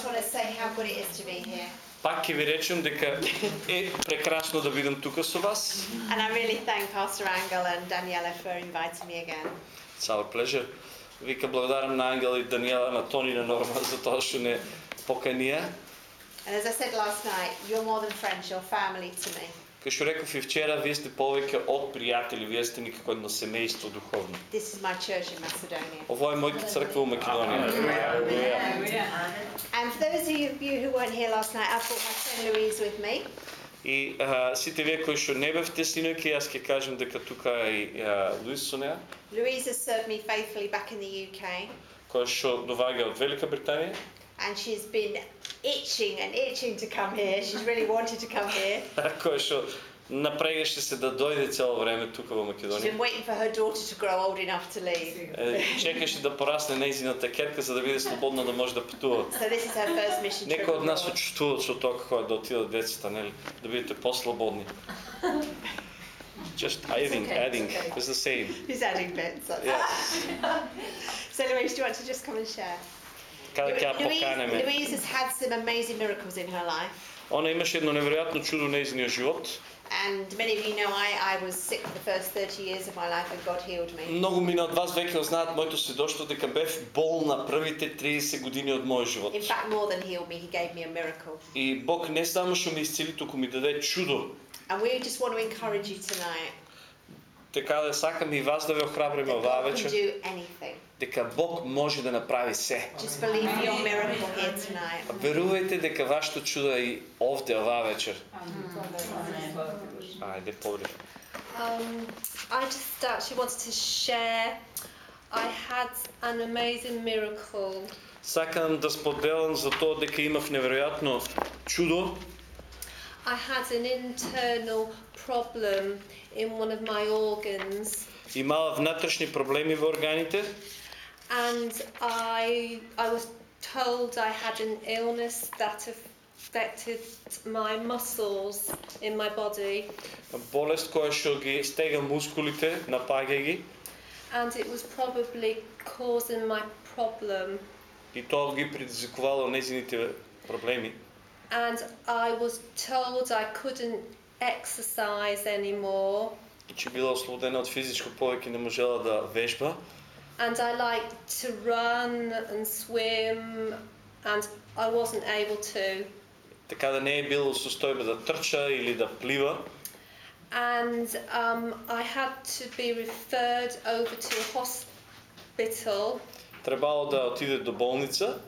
just want to say how good it is to be here. Пак ќе ви речем дека е прекрасно да бидам тука со вас. And I really thank Pastor Angel and Daniela for inviting me again. It's our pleasure. Вика благодарам на Ангел и Даниела, на Тони и на Норма за тоа што не поканија. And as I said last night, you're more than friends, you're family to me. Кај што реков и вчера, вие сте повеќе од пријатели, вие сте никако едно семејство духовно. This is my church in Macedonia. Ова е мојата црква во Македонија. And for those of you who weren't here last night, I've brought my friend Louise with me. И а, сите вие кои што не бевте синоќи, јас ќе кажам дека тука е Луис со неа, Louise has served me faithfully back in the UK, која што доваѓа од Велика Британија, and she's been itching and itching to come here. She's really wanted to come here. која што напрегаше се да дојде цело време тука во She's Македонија. been waiting for her daughter to grow old enough to leave. Е, Чекаше да порасне нејзината керка за да биде слободна да може да патува. So this is her first mission trip. Некои од нас abroad. почувствуваат со тоа како е да отидат децата, нели, да бидете послободни. Just adding, okay, adding, it's okay. it's the same. He's adding bits. that's- Yeah. So Louise, do you want to just come and share? Каде ќе ја Louise, поканеме. Louise has had some amazing miracles in her life. Она имаше едно неверојатно чудо во нејзиниот живот. And many of you know I, I was sick for the first 30 years of my life and God healed me. Многу мина од вас веќе го знаат моето сведоштво дека бев болна првите 30 години од мојот живот. In fact, more than healed me, He gave me a miracle. И Бог не само што ме исцели, туку ми даде чудо. And we just want to encourage you tonight Така да сакам и вас да ве охрабриме that оваа вечер, do anything. дека Бог може да направи се. Just believe for your miracle here tonight. Верувајте дека вашето чудо е и овде оваа вечер. Ајде, побрив. Um, I just actually wanted to share. I had an amazing miracle. Сакам да споделам за тоа дека имав неверојатно чудо. I had an internal problem in one of my organs, Имала внатрешни проблеми во органите and I I was told I had an illness that affected my muscles in my body, болест која што ги стега мускулите, напаѓа ги and it was probably causing my problem. и тоа ги предизвикувало незините проблеми. And I was told I couldn't exercise anymore, И че била ослободена од физичко повеќе не можела да вежба and I liked to run and swim, and I wasn't able to. така да не е било состојба да трча или да плива. And um, I had to be referred over to a hospital, Требало да отиде до болница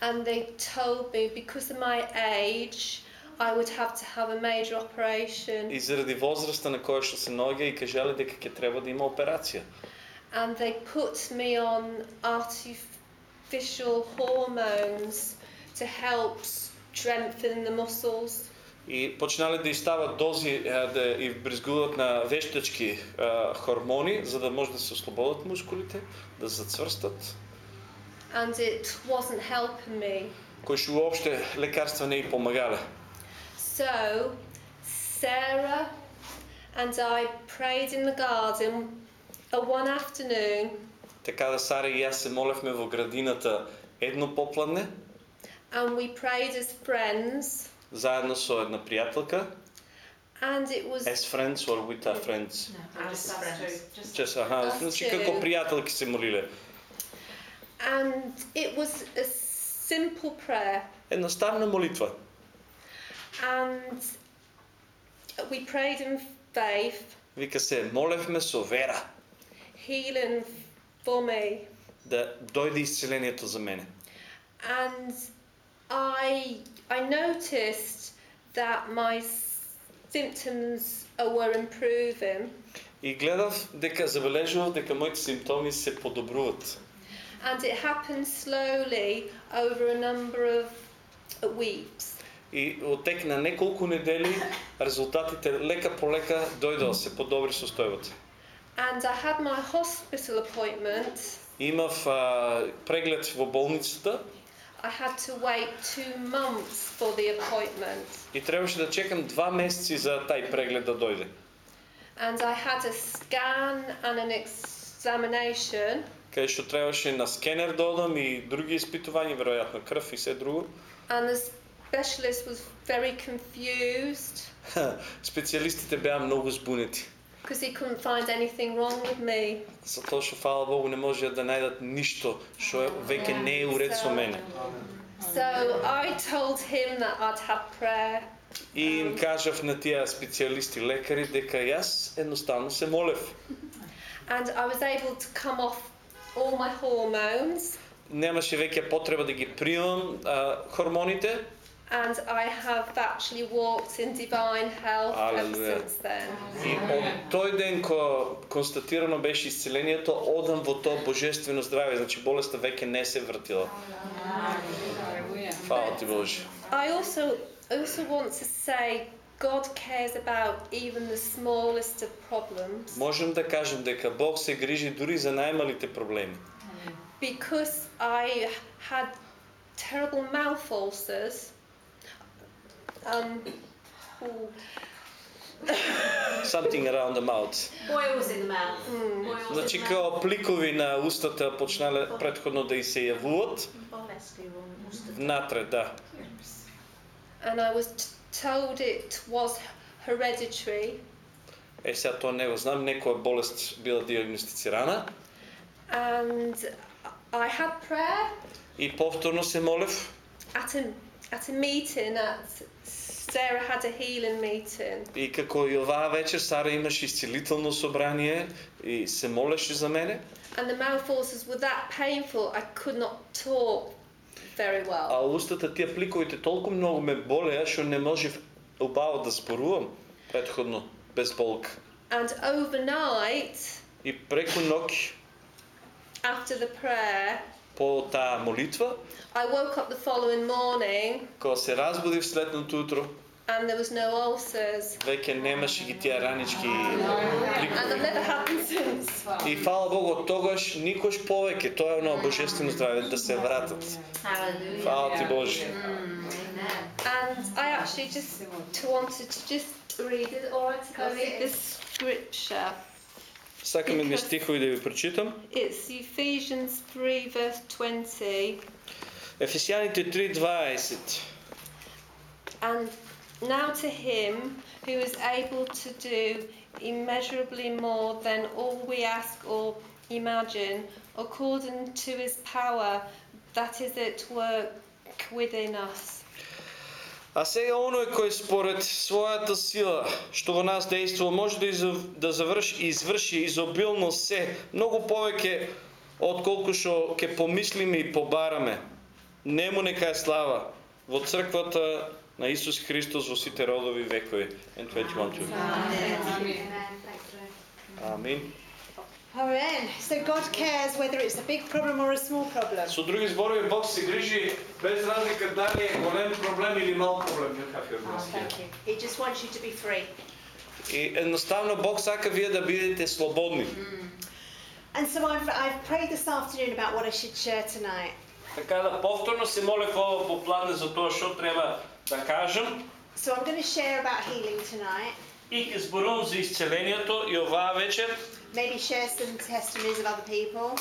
and they told me because of my age, I would have to have a major operation, и заради возраста на која што се наоѓа и кажале дека ќе треба да има операција. and they put me on artificial hormones to help strengthen the muscles. И почнале да истават дози е, да и бризгуваат на вештачки е, хормони за да може да се ослободат мускулите, да зацврстат, And it wasn't helping me. кои што уопште лекарства не и помагале. So, Sarah and I prayed in the garden uh, one afternoon, Така да Сара и јас се молевме во градината едно попладне, and we prayed as friends, заедно со една пријателка, and it was as friends or with our friends. Just friends. Just Чес, аха, Us значи two. како пријателки се молиле. and it was a simple prayer, Едноставна молитва. and we prayed in faith, Вика се, молевме со вера healing for me, да дојде исцелението за мене. and I I noticed that my symptoms uh, were improving. И гледав дека забележував дека моите симптоми се подобруват. And it happened slowly over a number of weeks. И од тек на неколку недели резултатите лека по лека дојдоа се подобри состојбата. And I had my hospital appointment. Имав а, преглед во болницата I had to wait two months for the appointment. и требаше да чекам два месеци за тај преглед да дојде. And I had a scan and an examination. Каде што требаше на скенер да одам и други испитувања, веројатно крв и се друго. And the specialist was very confused Специјалистите беа многу збунети. because he couldn't find anything wrong with me. Затоа што фала Богу не можеа да најдат ништо што веќе не е уред со мене. So I told him that I'd had prayer И им кажав на тие специјалисти лекари дека јас едноставно се молев. and I was able to come off all my hormones Немаше веќе потреба да ги примам а, хормоните and I have actually walked in divine health ever Hallelujah. since then. и од тој ден кога констатирано беше исцелението, одам во тоа божествено здраве, значи болеста веќе не се вртила. Фала ти Боже. I also also want to say God cares about even the smallest of problems Можем да кажем дека Бог се грижи дури за најмалите проблеми. because I had terrible mouth ulcers. Um, ooh, Something around the mouth. Boils in the mouth. Boils Значи in the као пликови на устата почнале предходно да и се јавуват. Болести во устата. Внатре, да. and I was t- told it was hereditary. Е, сега тоа не го знам, некоја болест била диагностицирана. And I had prayer И повторно се молев. at a, at a meeting at Sarah had a healing meeting. И како и оваа вечер Сара имаше исцелително собрание и се молеше за мене. And the mouth ulcers were that painful I could not talk very well. А устата тие пликовите толку многу ме болеа што не можев убаво да зборувам предходно без болка. And overnight, И преку ноќ after the prayer, по таа молитва, I woke up the following morning кога се разбудив следното утро, and there was no ulcers. веќе немаше ги тие ранички And пликови. they've never happened since. И фала Богу, од тогаш никош повеќе, тоа е оно божествено здраве да се вратат. Hallelujah. Фала ти Боже. And I actually just wanted to just read it, or to go read this scripture. Сакам едни стихови да ви прочитам. It's Ephesians 3, verse 20. Ефесијаните 3:20. And now to him who is able to do immeasurably more than all we ask or imagine, according to his power that is at work within us. А сега оној кој според својата сила, што во нас действува, може да, изв... да заврши и изврши изобилно се, многу повеќе отколку што ќе помислиме и побараме. Нему нека е слава во црквата на Исус Христос во сите родови и векови. And 21 too. Амин. Amen. So God cares whether it's a big problem or a small problem. Со други зборови, Бог се грижи без разлика дали е голем проблем или мал проблем. Какав е Oh, thank you. He just wants you to be free. И едноставно Бог сака вие да бидете слободни. And so I've, I've prayed this afternoon about what I should share tonight. Така да повторно се молев ова попладне за тоа што треба да кажам So I'm going to share about healing tonight. и ќе зборувам за исцелението и оваа вечер. Maybe share some testimonies of other people.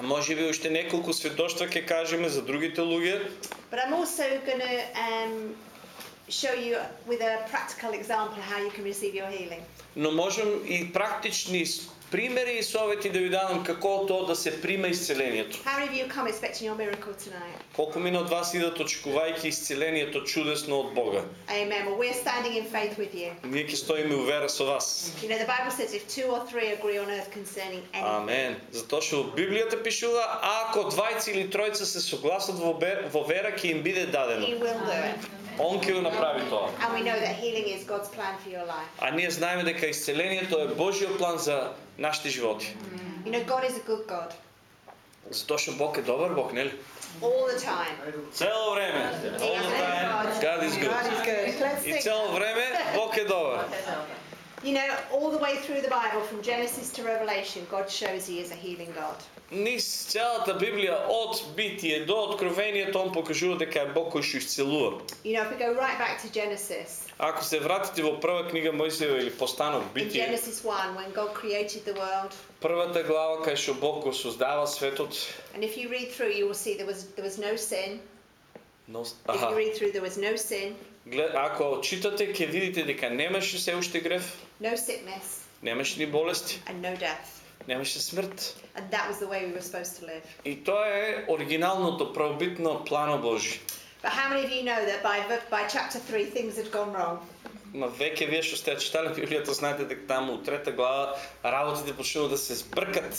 Може би уште неколку сведоштва ќе кажеме за другите луѓе, But I'm also going to um, show you with a practical example how you can receive your healing. но можем и практични примери и совети да ви дадам како тоа да се приме исцелението. How many of you come expecting your miracle tonight? Колку мина од вас идат очекувајќи исцелението чудесно од Бога. Amen. Well, we're standing in faith with you. Ние ќе стоиме увера со вас. You know, the Bible says if two or three agree on earth concerning anything, Амен. Затоа што Библијата пишува, ако двајца или тројца се согласат во, вера, ќе им биде He дадено. will do it. Он ќе го направи тоа. And we know that healing is God's plan for your life. А ние знаеме дека исцелението е Божиот план за нашите животи. You know, God is a good God Затоа што Бог е добар Бог, нели? all the time. Цело време. All the time. God. Is good. God is good. И цело време Бог е добар. You know, all the way through the Bible, from Genesis to Revelation, God shows He is a healing God. Низ целата Библија од битие до откровението он покажува дека е Бог кој што исцелува. You know, if we go right back to Genesis, Ако се вратите во прва книга Мојсеева или постанок in Битие, Genesis 1, when God created the world, првата глава кај што Бог го создава светот, and if you read through, you will see there was there was no sin. Но If аха, you read through, there was no sin, ако читате ќе видите дека немаше се уште грев, no sickness, немаше ни болести, and no death. немаше смрт. And that was the way we were supposed to live. И тоа е оригиналното правобитно плано Божи. But how many of you know that by by chapter 3 things had gone wrong? Ма веќе вие што сте читале Библијата знаете дека таму у трета глава работите почнува да се збркат.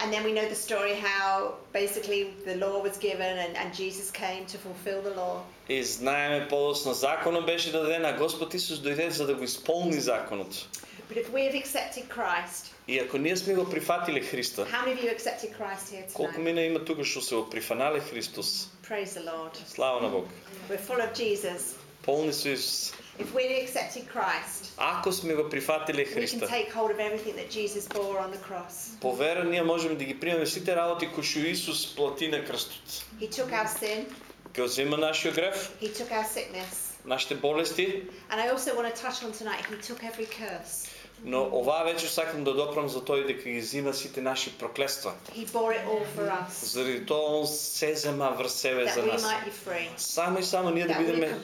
And then we know the story how basically the law was given and, and Jesus came to fulfill the law. И знаеме подосно законот беше даден, а Господ Исус дојде за да го исполни законот. But if we have accepted Christ, И ако ние сме го прифатиле Христа, how many of you accepted Christ here колку tonight? мина има тука што се го прифанале Христос? Praise the Lord. Слава на Бог. We're full of Jesus. Полни со Исус. If we accepted Christ, Ако сме го прифатиле we can Христа, take hold of everything that Jesus bore on the cross. по вера ние можеме да ги примеме сите работи кои што Исус плати на крстот. He took our sin, Ќе зема нашиот грев, He took our sickness. нашите болести, And I also want to touch on tonight, He took every curse. Но оваа вечер сакам да допрам за тој дека ги зема сите наши проклества. Заради тоа он се зема врз себе за нас. Само и само ние да бидеме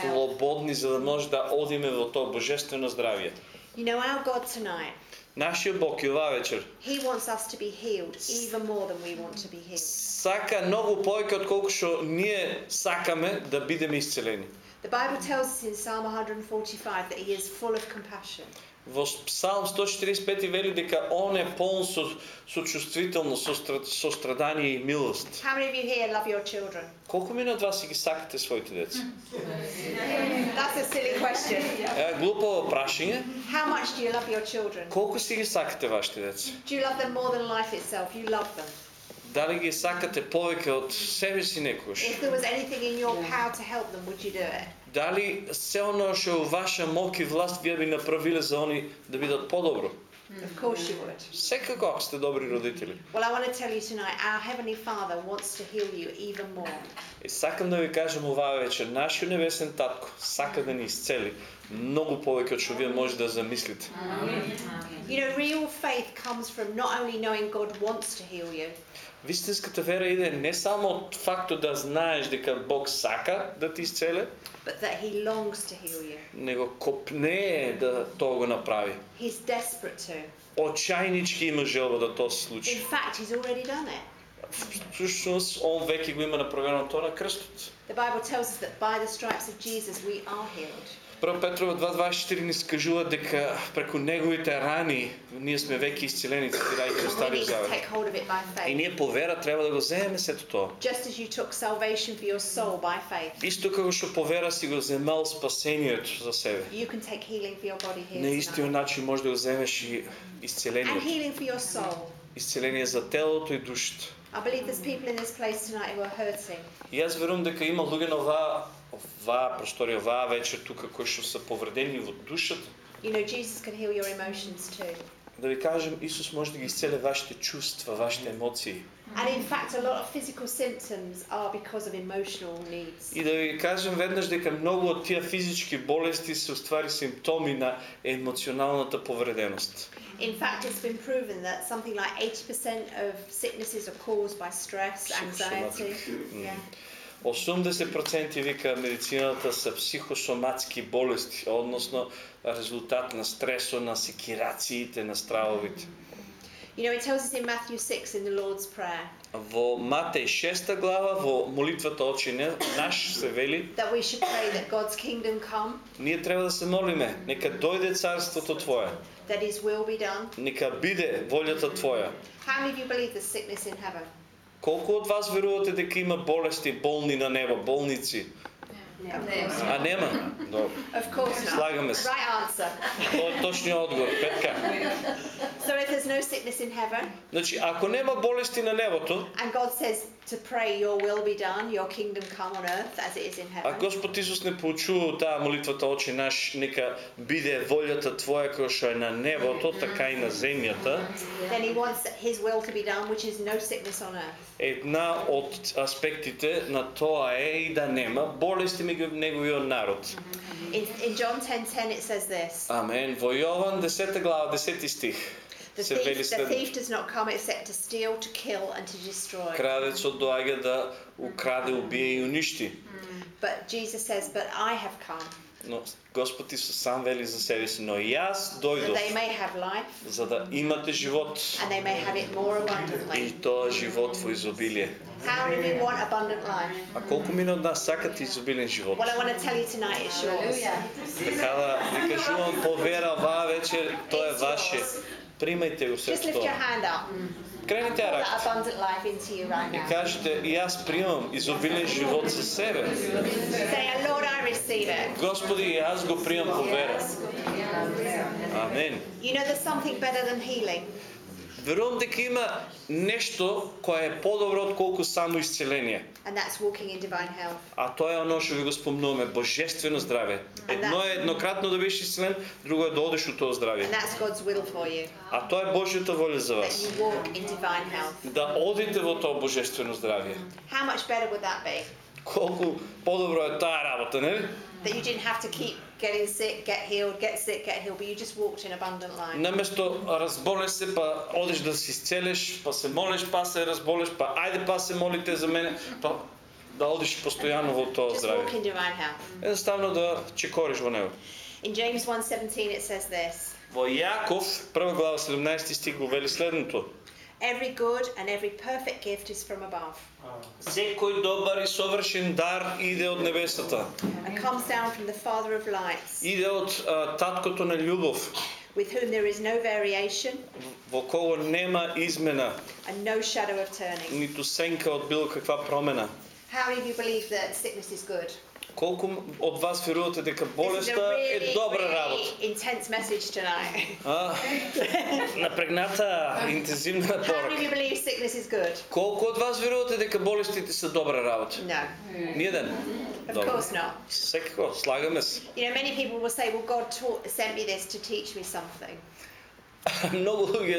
слободни за да може да одиме во тоа божествено здравје. You know, our God tonight, Нашиот Бог и оваа вечер He wants us to be healed even more than we want to be healed. сака многу повеќе од колку што ние сакаме да бидеме исцелени. The Bible tells us in Psalm 145 that He is full of compassion. Во Псалм 145 вели дека он е полн со сочувствителност, со, со страдание и милост. How many of you here love your children? Колку мина од вас ги сакате своите деца? That's a silly question. Е, глупо прашање. How much do you love your children? Колку си ги сакате вашите деца? Do you love them more than life itself? You love them. Дали ги сакате повеќе од себе си некош? If there was anything in your power to help them, would you do it? Дали се оно што е у ваша мок и власт вие би направиле за они да бидат подобро? Of course you would. Секако ако сте добри родители. Well, I want to tell you tonight, our Heavenly Father wants to heal you even more. И сакам да ви кажам оваа вечер, нашиот небесен татко сака да ни исцели многу повеќе од што вие може да замислите. You know, real faith comes from not only knowing God wants to heal you, Вистинската вера иде не само од фактот да знаеш дека Бог сака да ти исцеле, but that He longs to heal you. него копнее да тоа го направи. He's desperate to. Очајнички има желба да тоа се In случи. fact, He's already done it. Всушност, он веќе го има направено тоа на крстот. The Bible tells us that by the stripes of Jesus we are healed. 1 Петрова 2.24 ни скажува дека преку неговите рани ние сме веќе исцелени, цитирајќи We Стари need to Завет. И ние по вера треба да го земеме сето тоа. Just as you took salvation for your soul by faith, Исто како што по вера си го земал спасението за себе. you can take healing for your body here На истиот начин може да го земеш и And исцелението. healing for your soul. Исцеление за телото и душата. I believe there's people in this place tonight who are hurting. Јас верувам дека има луѓе на оваа оваа просторија, оваа вечер тука кои што се повредени во душата. You know, Jesus can heal your emotions too. Да ви кажем, Исус може да ги исцеле вашите чувства, вашите емоции. And in fact, a lot of physical symptoms are because of emotional needs. И да ви кажем веднаш дека многу од тие физички болести се уствари симптоми на емоционалната повреденост. In fact, it's been proven that something like 80% of sicknesses are caused by stress, anxiety. Yeah. 80% вика медицината се психосоматски болести, односно резултат на стресот, на секирациите, на стравовите. You know, it tells us in Matthew 6 in the Lord's Prayer Во Матеј 6 глава, во молитвата Очине, наш се вели, that we should pray that God's kingdom come, ние треба да се молиме, нека дојде царството Твое, that His will be done. нека биде волјата Твоја. How many of you believe there's sickness in heaven? Колку од вас верувате дека има болести, болни на небо, болници? А нема? Добро. Of course not. Слагаме се. Right answer. Тоа е точниот одговор. Петка. So if there's no sickness in heaven, Значи, ако нема болести на небото, and God says to pray, Your will be done, Your kingdom come on earth as it is in а heaven. Господ Исус не поучува таа молитвата Оче наш, нека биде волјата твоја која што е на небото, така и на земјата. Then He wants His will to be done, which is no sickness on earth. Една од аспектите на тоа е и да нема болести меѓу неговиот народ. In, in John 10:10 it says this: Амен. Во Јован 10 глава 10 стих the се thief, вели the следно. thief does not come except to steal, to kill, and to destroy. Крадецот доаѓа да украде, убие и уништи. But Jesus says, But I have come Но Господ Исус сам вели за себе си, но и јас дојдов за да имате живот и тоа живот во изобилие. А колку мина од нас сакат изобилен живот? Така да ви кажувам по вера, ваа вечер тоа е ваше. Примајте го се тоа. Krenite a raditi. I it ja primam izobiljen život sa sebe. Gospodi, the go primam po vera. Amen. You know there's something better than healing. Верувам дека има нешто кое е подобро од колку само исцеление. And that's walking in divine health. А тоа е оно што ви го спомнуваме, божествено здраве. Едно е еднократно да бидеш исцелен, друго е да одеш у тоа здраве. And that's God's will for you. А тоа е Божјата воља за That вас. you walk in divine health. Да одите во тоа божествено здравје. How much better would that be? Колку подобро е таа работа, нели? That you didn't have to keep getting sick, get healed, get sick, get healed, but you just walked in abundant life. Наместо разболеш се, па одеш да се исцелиш, па се молиш, па се разболеш, па ајде па се молите за мене, па да одиш постојано во тоа Just здраве. walk in divine health. Едноставно да чекориш во него. In James 1:17 it says this: Во Јаков, прва глава 17 стих го вели следното. Every good and every perfect gift is from above Секој добар и совршен дар иде од небесата. and comes down from the Father of lights, Иде од а, таткото на љубов, with whom there is no variation во кого нема измена, and no shadow of turning. ниту сенка од било каква промена. How many of you believe that sickness is good? Колку од вас верувате дека болеста е добра работа? intense message tonight. А, напрегната, интензивна порака. Колку од вас верувате дека болестите се добра работа? No, Ниеден. of course not. Секако, слагаме се. You know, many people will say, well, God taught, sent me this to teach me something. Многу луѓе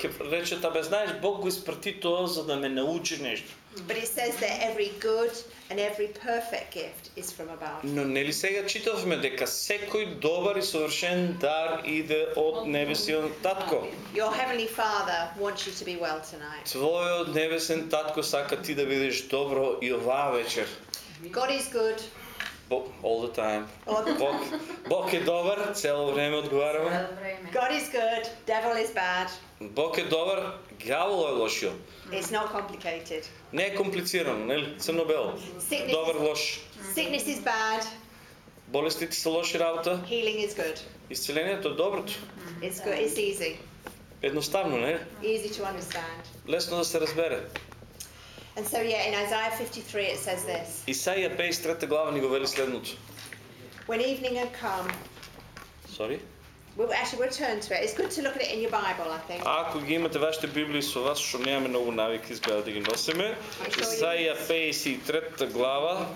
ќе речат, абе знаеш, Бог го испрати тоа за да ме научи нешто. But it says that every good and every perfect gift is from above. Но нели сега читавме дека секој добар и совршен дар иде од небесиот татко. Your heavenly Father wants you to be well tonight. Твојот небесен татко сака ти да бидеш добро и оваа вечер. God is good. Бог, all the time. All the Бог, Бог е добар, цело време одговараме. God is good. Devil is bad. Бог е добар, гјавол е лошиот. It's not complicated. Не е комплицирано, нели? Црно-бело. Sickness, Добар, лош. sickness is bad. Болестите се лоши работа. Healing is good. Исцелението е доброто. It's good. It's easy. Едноставно, не? Easy to understand. Лесно да се разбере. And so, yeah, in Isaiah 53, it says this Исаија 53 глава ни го вели следното. When evening had come, Sorry? Well, actually, we'll turn to it. It's good to look at it in your Bible, I think. А ако ги имате вашите Библии со вас, што немаме многу навик изгледа да ги носиме, Исаија 53 глава,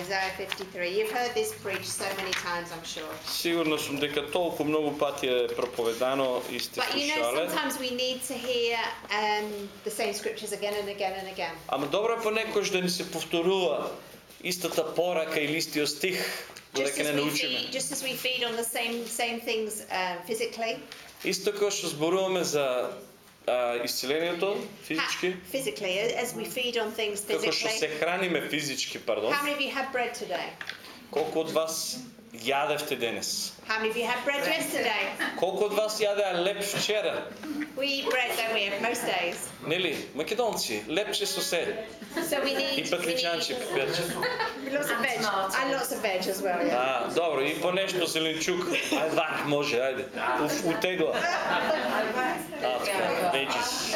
Isaiah 53. You've heard this preached so many times, I'm sure. сигурно сум дека толку многу пати е проповедано и сте But you know, слушале. sometimes we need to hear um, the same scriptures again and again and again. Ама добро е понекогаш да ни се повторува истата порака или истиот стих, Just додека не as, we научиме. feed, just as we feed on the same same things uh, physically, Исто како што зборуваме за а, исцелението ha- физички, physically, as we feed on things како што се physically. храниме физички, пардон. How many of you had bread today? Колку од вас jaareftedenis. How many of you had bread yesterday? Koliko od vas jade lep včeraj? We eat bread, don't we, most days. Neli, makedonci, lepše so vse. So we need, in patričanči, peperči. Lots of veg, and lots of veg as well, yeah. A, dobro, in for nešto zelenčuk, aj vak može, ajde, u, u tego. A, veggies.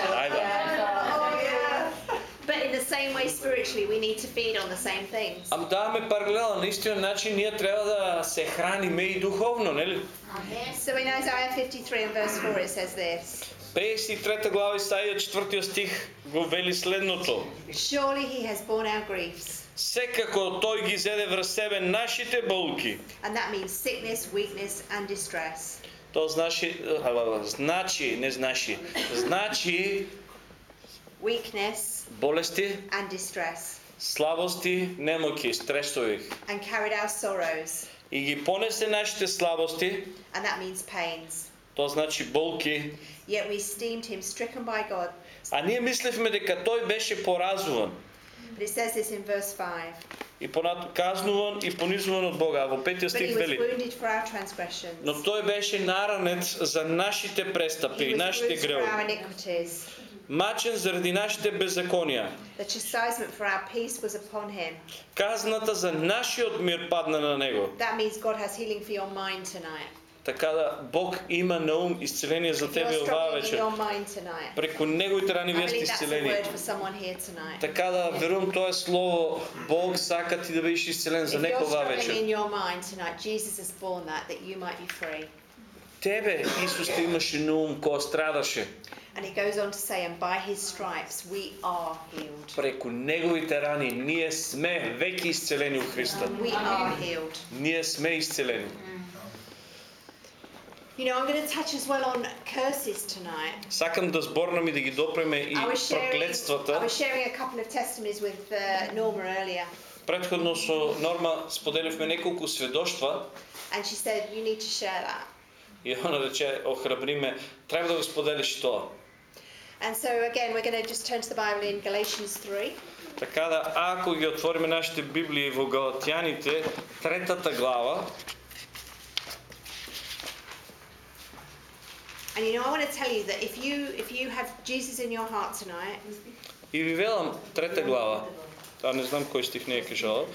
But in the same same way spiritually, we need to feed on the same things. Ам даваме паралела, на истия начин ние трябва да се храниме и духовно, нели? So in Isaiah 53 and verse 4 it says this 53 глава Исаия 4 стих го вели следното. Surely he has borne our griefs. Секако тој ги зеде врз себе нашите болки. And that means sickness, weakness, and distress. Тоа значи, а, значи, не значи, значи Weakness болести, and distress. слабости, немоки, стресови. And carried our sorrows. И ги понесе нашите слабости, And that means pains. тоа значи болки, Yet we esteemed him stricken by God. а ние мислевме дека тој беше поразуван But it says this in verse 5. и понату казнуван и понизуван од Бога. А во петиот But he стих was вели, wounded for our transgressions. но тој беше наранет за нашите престапи He и was нашите bruised for our гревови, iniquities. Мачен заради нашите беззаконија. The chastisement for our peace was upon him. Казната за нашиот мир падна на него. That means God has healing for your mind tonight. Така да Бог има на ум исцеление за тебе оваа вечер. Преку неговите рани вие сте исцелени. Така да верувам тоа е слово Бог сака ти да бидеш исцелен за некој оваа вечер. Тебе Исус те имаше на ум кога страдаше. And he goes on to say, and by his stripes we are healed. Преку неговите рани ние сме веќе исцелени у Христа. We are healed. Ние сме исцелени. You know, I'm going to touch as well on curses tonight. Сакам да зборнам и да ги допреме и I was sharing, I проклетствата. was sharing a couple of testimonies with uh, Norma earlier, Претходно со Норма споделивме неколку сведоштва and she said, You need to share that. и она рече, охрабри ме, треба да го споделиш тоа. And so, again, we're going to just turn to the Bible in Galatians 3. Така да, ако ги отвориме нашите Библии во Галатјаните, третата глава, And you know, I want to tell you that if you if you have Jesus in your heart tonight, и ви велам трета глава, а не знам кој стих не е кажала,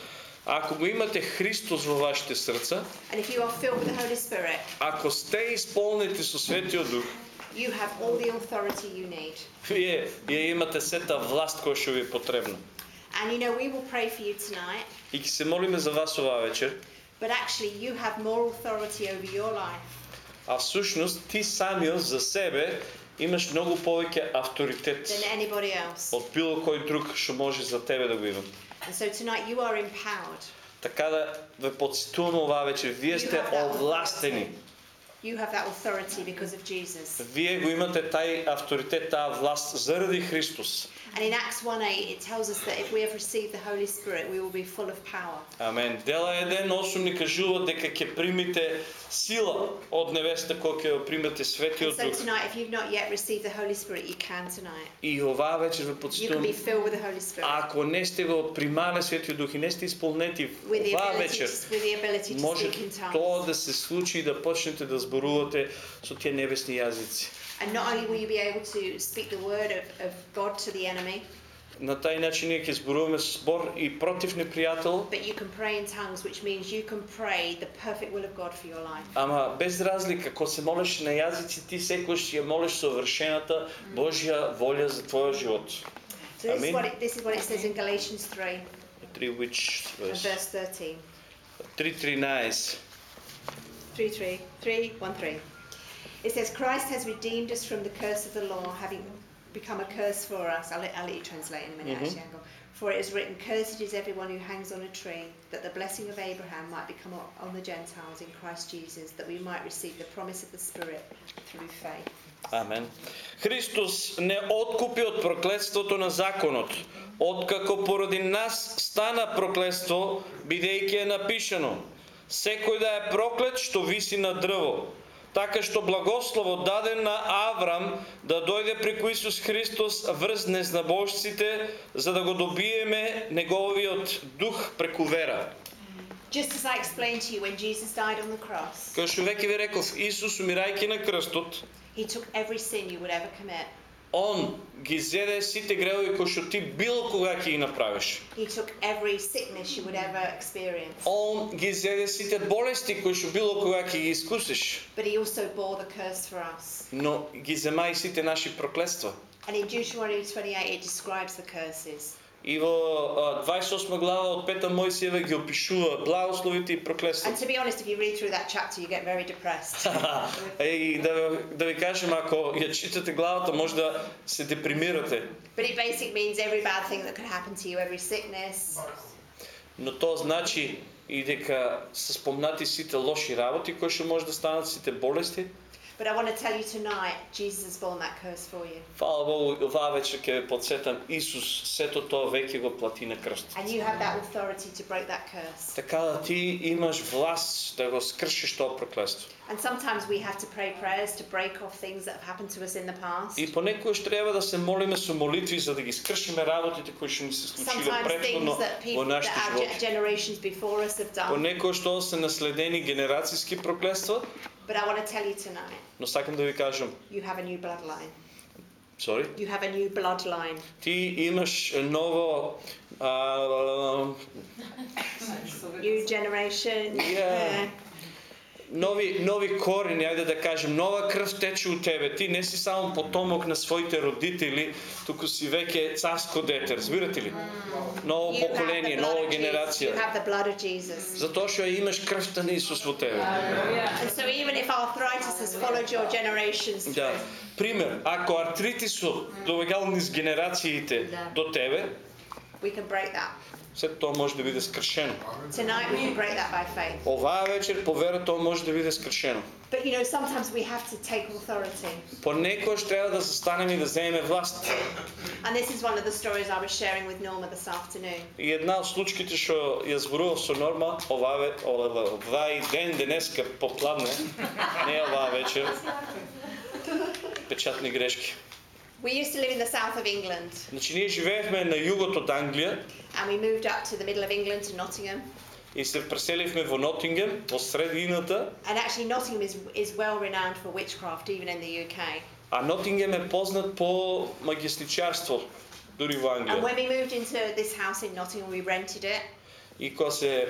ако го имате Христос во вашите срца, and if you are filled with the Holy Spirit, ако сте исполнети со Светиот Дух, you have all the authority you need. вие ја имате сета власт која што ви е потребна. And you know, we will pray for you tonight, И ќе се молиме за вас оваа вечер, but actually, you have more authority over your life а всушност ти самиот за себе имаш многу повеќе авторитет than anybody else. од било кој друг што може за тебе да го има. And so tonight, you are empowered. Така да ве подсетувам оваа вечер, вие сте овластени. You have that authority because of Jesus. Вие го имате тај авторитет, таа власт заради Христос. And in Acts 1:8, it tells us that if we have received the Holy Spirit, we will be full of power. Амен. Дела 1.8 ни кажува дека ќе примите сила од невеста кога ќе ја примете And Светиот so Дух. tonight, if you've not yet received the Holy Spirit, you can tonight. И оваа вечер ве You can подсетувам, be filled with the Holy Spirit. ако не сте го примале Светиот Дух и не сте исполнети With the оваа ability, вечер, with the ability to може speak in tongues. тоа да се случи и да почнете да зборувате со тие небесни јазици. And not only will you be able to speak the word of, of God to the enemy, На тај начин ние ќе зборуваме збор и против непријател, but you can pray in tongues, which means you can pray the perfect will of God for your life. ама без разлика, кога се молиш на јазици, ти секогаш ја молиш совршената Божја волја за твојот живот. So this is, Amen. what it, this is what it says in Galatians 3 3 which and verse? verse 13. 3.13 3 3 3 1 3. It says, Christ has redeemed us from the curse of the law, having become a curse for us. I'll let, I'll let you translate in a minute, Mhm. actually. Angle. For it is written, Cursed is everyone who hangs on a tree, that the blessing of Abraham might become o- on the Gentiles in Christ Jesus, that we might receive the promise of the Spirit through faith. Амен. Христос не откупи од проклетството на законот, откако поради нас стана проклетство, бидејќи е напишано Секој да е проклет што виси на дрво, така што благословот даден на Аврам да дојде преку Исус Христос врз незнабожците, за да го добиеме неговиот дух преку вера. Just as I explained to you when Jesus died on the cross, Кој што веќе ви реков, Исус умирајќи на крстот, he took every sin you would ever commit. Он ги зеде сите гревови кои што ти било кога ќе ги направиш. He took every sickness you would ever experience. Он ги зеде сите болести кои што било кога ќе ги искусиш, But he also bore the curse for us. но ги зема и сите наши проклетства. And in Deuteronomy 28, it describes the curses. И во а, 28 глава од Пета Мојсиева ги опишува благословите и And проклетството. to be honest, if you read through that chapter, you get very depressed. И да, да ви кажем, ако ја читате главата, може да се депримирате. but it basically means every bad thing that could happen to you, every sickness. Но тоа значи и дека се спомнати сите лоши работи кои што може да станат, сите болести. But I want to tell you tonight, Jesus has borne that curse for you. Фала Богу, оваа вечер ќе ве подсетам, Исус сето тоа веќе го плати на крст. And you have that authority to break that curse. Така да ти имаш власт да го скршиш тоа проклетство. And sometimes we have to pray prayers to break off things that have happened to us in the past. И понекогаш треба да се молиме со молитви за да ги скршиме работите кои што ни се случиле Sometimes претходно things that people, во that нашите our животи. ge- generations before us have done. Понекогаш тоа се наследени генерацијски проклетства, But I want to tell you tonight, No da kažem. You have a new bloodline. Sorry? You have a new bloodline. Ti imaš novo uh, new generation. Yeah. Нови нови корени, ајде да кажем, нова крв тече у тебе. Ти не си само потомок на своите родители, туку си веќе царско дете, разбирате ли? Ново поколение, нова генерација. Затоа што имаш крвта на Исус во тебе. Да. Пример, ако артритисот довегал низ генерациите Да. до тебе, we can break that. Се тоа може да биде скршено. Tonight we can break that by faith. Оваа вечер по вера тоа може да биде скршено. But you know, sometimes we have to take authority. Понекогаш треба да застанеме и да земеме власт. And this is one of the stories I was sharing with Norma this afternoon. И една од случките што ја зборував со Норма оваа ве- ова- оваа и ден денеска попладне, не оваа вечер. Печатни грешки. We used to live in the south of England Значи ние живеевме на југот од Англија and we moved up to the middle of England to Nottingham. и се преселивме во Нотингем, во средината, And actually, Nottingham is, is well renowned for witchcraft, even in the UK. а Нотингем е познат по магисничарство, дури во And Англија. when we moved into this house in Nottingham, we rented it. И кога се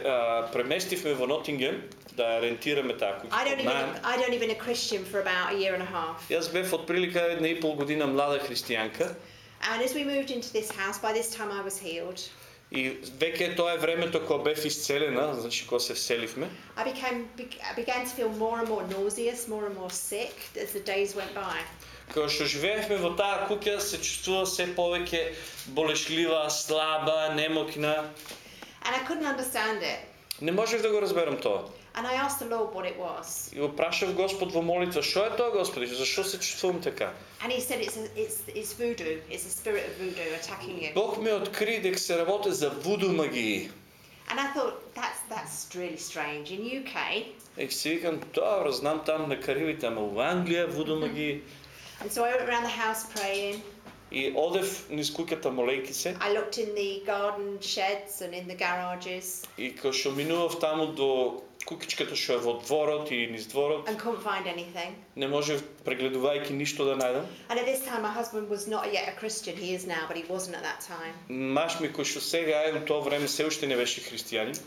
преместивме во Нотингем, да рентираме таа куќа only, наем, been, I'd only been a Christian for about a year and a half. јас бев од прилика една и пол година млада христијанка And as we moved into this house, by this time I was healed. и веќе тоа е времето кога бев исцелена, значи кога се вселивме. I became be- I began to feel more and more nauseous, more and more sick as the days went by. Кога што живеевме во таа куќа се чувствува се повеќе болешлива, слаба, немокна. And I couldn't understand it. Не можев да го разберам тоа. And I asked the Lord what it was. И го прашав Господ во молитва, што е тоа Господи, зашо се чувствувам така? And he said it's, a, it's, it's voodoo, it's the spirit of voodoo attacking you. Бог ми откри дека се работи за вуду магии. And I thought, that's, that's really strange. In UK, И си викам, добро, знам там на Карибите, ама во Англија вуду магии. and so I went around the house praying. И одев низ куќата молејки се. I looked in the garden sheds and in the garages И кога што минував таму до кукичката што е во дворот и низ дворот, and couldn't find anything. не можев прегледувајќи ништо да најдам. And at this time, my husband was not yet a Christian. He is now, but he wasn't at that time. Маш ми кој што сега е, во тоа време се уште не беше христијанин.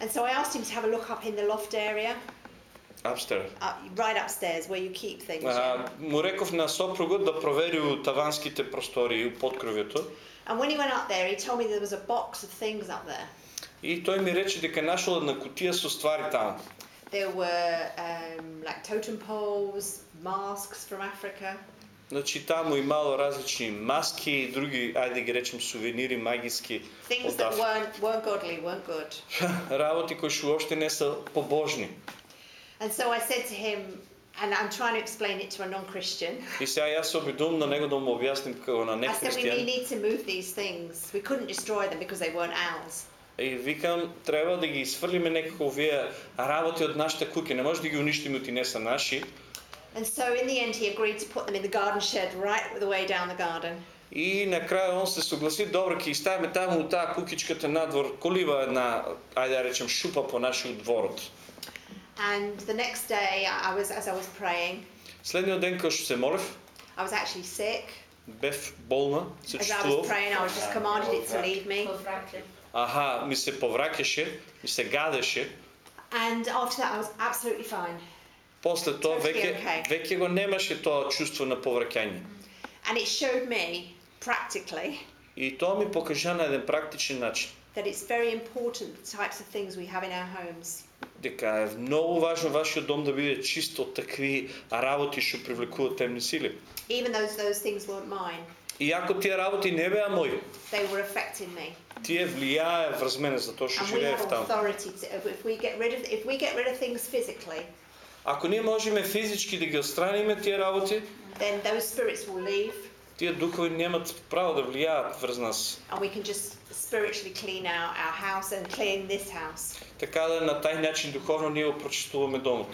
And so I asked him to have a look up in the loft area, Апстер. uh, right upstairs where you keep things. А, yeah? му реков на сопругот да провери у таванските простори у подкровјето. And when he went up there, he told me there was a box of things up there. И тој ми рече дека нашол една кутија со ствари таму. There were um, like totem poles, masks from Africa. Значи таму имало различни маски и други, ајде ги речем сувенири магиски Things од that Африка. weren't, weren't godly, weren't good. Работи кои што уопште не се побожни. And so I said to him, and I'm trying to explain it to a non-Christian. И сега јас се обидувам на него да му објасним како на I said we нехристијан. need to move these things. We couldn't destroy them because they weren't ours. И викам, треба да ги сврлиме некако овие работи од нашата куќа. Не може да ги уништиме, ти не се наши. And so in the end, he agreed to put them in the garden shed right the way down the garden. И на крај он се согласи, добро, ќе ги ставиме таму у таа кукичката надвор, колива една, ајде да речем, шупа по нашиот дворот. And the next day, I was as I was praying, Следниот ден кога што се молев, I was actually sick. бев болна, се As I was чувствував. praying, I was just commanded it to leave me. Повраќа. Аха, ми се повраќаше, ми се гадеше. And after that, I was absolutely fine. После тоа Totally веќе okay. веќе го немаше тоа чувство на повраќање. And it showed me practically И тоа ми покажа на еден практичен начин that it's very important the types of things we have in our homes. Дека е многу важно вашиот дом да биде чист од такви работи што привлекуваат темни сили. Even though those things weren't mine, И ако тие работи не беа мои, they were affecting me. тие влијае врз мене затоа што And we живеев have таму. authority to, if we get rid of, if we get rid of things physically, Ако ние можеме физички да ги отстраниме тие работи, then those spirits will leave тие духови немат право да влијаат врз нас. and we can just spiritually clean out our house and clean this house. Така да на тај начин духовно ние го прочистуваме домот.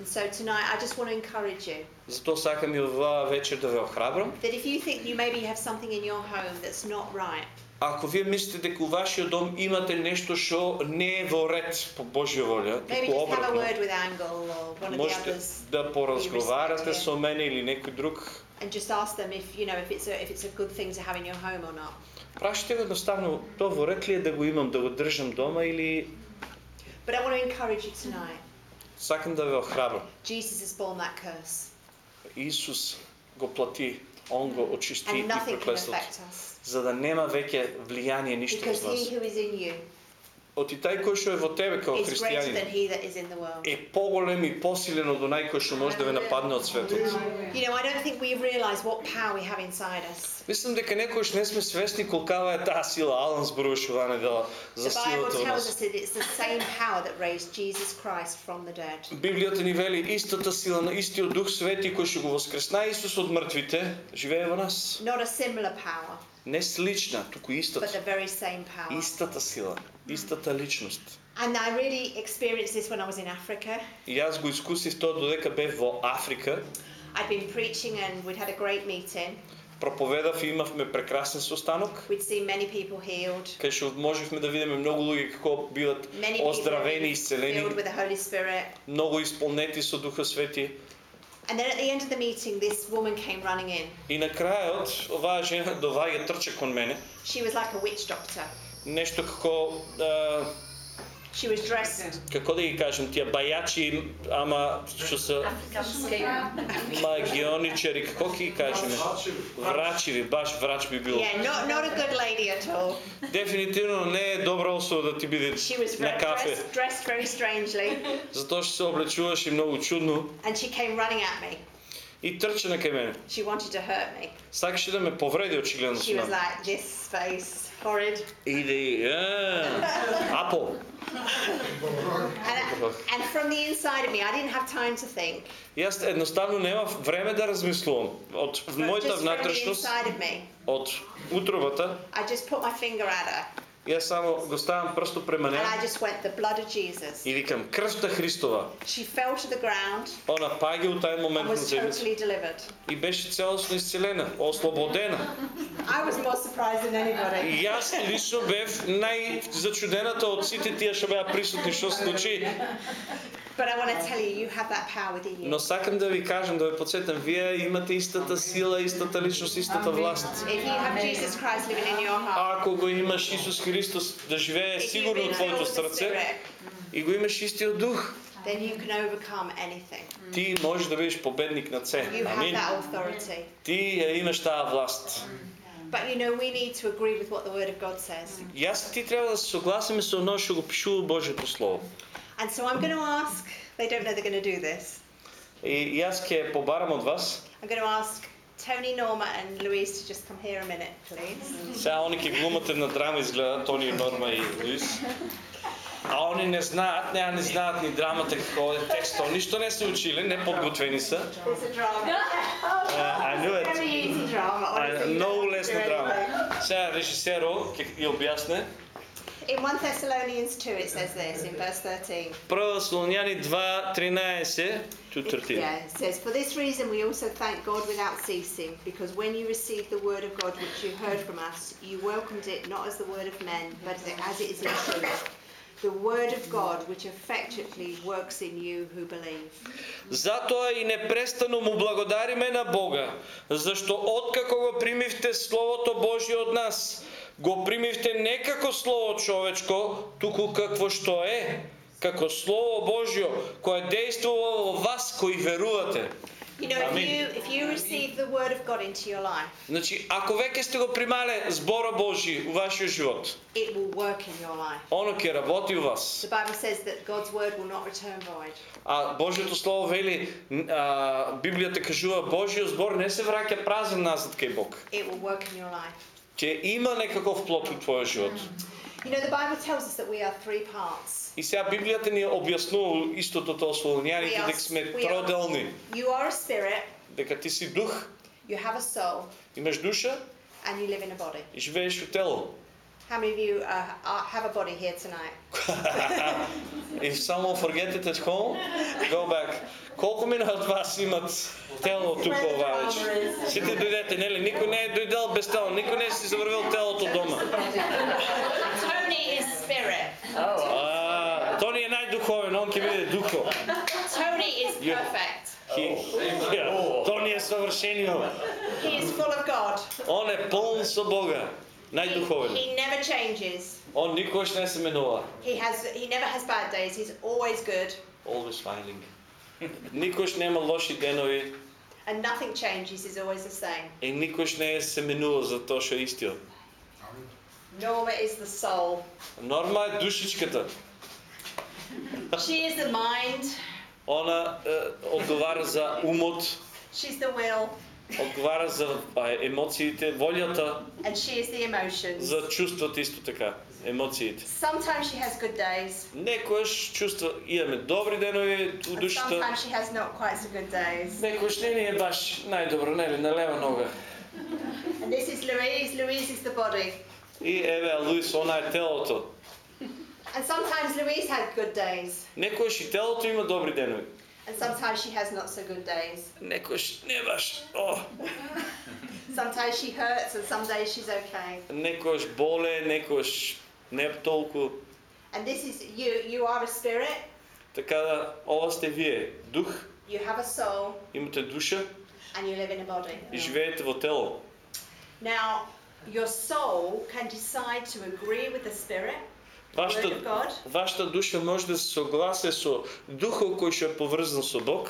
And so tonight I just want to encourage you Затоа сакам и оваа вечер да ве охрабрам. that if you think you maybe have something in your home that's not right, Ако вие мислите дека у вашиот дом имате нешто што не е во ред по Божја волја, туку обратно, можете да поразговарате со мене или некој друг. and just ask them if you know if it's a if it's a good thing to have in your home or not. Прашите го едноставно, тоа во ред ли е да го имам, да го држам дома или But I want to encourage you tonight. сакам да ве охрабрам. Jesus has borne that curse, Исус го плати, Он го очисти and и nothing can проклестот, affect us за да нема веќе влијание ништо because од вас. He who is in you Оти тај кој што е во тебе како христијанин е поголем и посилен од онај кој што може да ве нападне од светот. You know, I don't think we realise what power we have inside us. Мислам дека некојаш не сме свесни колкава е таа сила. Алан зборуваше оваа недела за силата во нас. Библијата ни вели истата сила на истиот Дух Свети кој што го воскресна Исус од мртвите живее во нас. Not a similar power, Не слична, туку but истата. the very same power. Истата сила, истата личност. And I really experienced this when I was in Africa. И јас го искусив тоа додека бев во Африка. I'd been preaching and we'd had a great meeting. Проповедав и имавме прекрасен состанок. We'd seen many people healed, кај што можевме да видиме многу луѓе како биват many people оздравени, filled исцелени, with the Holy Spirit. многу исполнети со Духа Свети. And then at the end of the meeting, this woman came running in. И на крајот оваа жена доваѓа трча кон мене, She was like a witch doctor. нешто како а, She was dressed како да ги кажем тие бајачи, ама што се магионичари, како ќе ги кажеме? Врачиви, баш врач би било. Yeah, not, not a good lady at all. Дефинитивно не е добра особа да ти биде She was на very, кафе, dressed, dressed very strangely, затоа што се облечуваше многу чудно and she came running at me. и трча на кај мене. She wanted to hurt me. Сакаше да ме повреди очигледно со She was мене. like, this face, horrid. Иде, а, апо. And, and from the inside of me, I didn't have time to think. И Јас едноставно немав време да размислувам. Од But мојата just from the внатрешност, inside of me, од утробата, I just put my finger at her, Јас само го ставам прсто према and I неа just went, the blood of Jesus. и викам крвта Христова. She fell to the ground Она паѓа у тај момент на was земјата totally delivered. и беше целосно исцелена, ослободена. I was more surprised than anybody. И јас лично бев најзачудената од сите тие што беа присутни што се случи. But I want to tell you, you have that power within you. Но сакам да ви кажам, да ве подсетам, вие имате истата сила, истата личност, истата власт. If you have Jesus Christ living in your heart, Ако го имаш Исус Христос да живее if you've сигурно been во filled твоето with the срце Spirit, и го имаш истиот дух, then you can overcome anything. ти можеш да бидеш победник над се. You have Амин. that authority. Ти ја имаш таа власт. But you know, we need to agree with what the Word of God says. Јас и ти треба да се согласиме со оно што го пишува Божјото слово. And so I'm going to ask, they don't know they're going to do this. И јас ќе побарам од вас, I'm going to ask Tony, Norma, and Louise to just come here a minute, please. сега они ќе глумат една драма изгледа Тони, Норма и Луис. А они не знаат, неа не знаат ни драмата како е текстот, ништо не се училе, не подготвени се. It's a drama. Uh, I knew it. Very easy drama. А, honestly. Многу You don't лесна do драма. anything. Сега режисерот ќе ја објасне. In 1 Thessalonians 2, it says this in verse 13. Прва Солуњани 2:13 to 13. Yeah, it says, For this reason we also thank God without ceasing, because when you received the word of God which you heard from us, you welcomed it not as the word of men, but as it is in truth. The word of God which effectively works in you who believe. Затоа и непрестано му благодариме на Бога, зашто откако го примивте Словото Божие од нас, го примивте не како Слово човечко, туку какво што е, како Слово Божјо, кое действува во вас кои верувате. You know, if Amen. you if you receive the word of God into your life, Значи, ако веќе сте го примале збора Божи у вашиот живот, it will work in your life. оно ќе работи у вас. The Bible says that God's word will not return void. А Божиото слово вели, а, Библијата кажува Божиот збор не се враќа празен назад кај Бог. It will work in your life. Ќе има некаков плод у твојот живот. You know, the Bible tells us that we are three parts. И сега Библијата ни објаснува истото тоа со are- дека сме троделни, You are a spirit, дека ти си дух, you have a soul, имаш душа and you live in a body. и живееш у тело. How many of you uh, are, have a body here tonight? If someone forget it at home, go back. Колку мина од вас имат тело тука ова вече? Сите дојдете, нели? Никој не е дојдел без тело, никој не си заврвел телото дома. Tony is spirit. А, Тони е најдуховен, он ќе биде духо. Tony is You- perfect. Хи- ја, Тони е совршениот. He is full of God. Он е полн со Бога. He, Најдуховен. he never changes. Он никош не се менува. He has he never has bad days. He's always good, Always smiling. Никош нема лоши денови and nothing changes. He's always the same. и никош не се менува за тоа што е истиот. Norma is the soul. Норма е душичката. She is the mind. Она е, одговара за умот, She's the will, Одговара за емоциите, волјата, and she is the emotions. за чувствата исто така, емоциите. Sometimes she has good days, Некојаш чувства, имаме добри денови у душата, sometimes she has not quite so good days. некојаш не ни е баш најдобро, нели, на лева нога. And this is Louise. Louise is the body. И еве, Луис, она е телото. And sometimes Louise has good days, Некојаш и телото има добри денови. and sometimes she has not so good days. Некојаш не баш, о, Sometimes she hurts, and some days she's okay. некојаш боле, некојаш не толку. And this is you. You are a spirit. Така да, ова сте вие, дух, You have a soul, имате душа and you live in a body. и живеете во тело. Now, your soul can decide to agree with the spirit, the word Вашата, вашата душа може да се согласи со духот кој што е поврзан со Бог,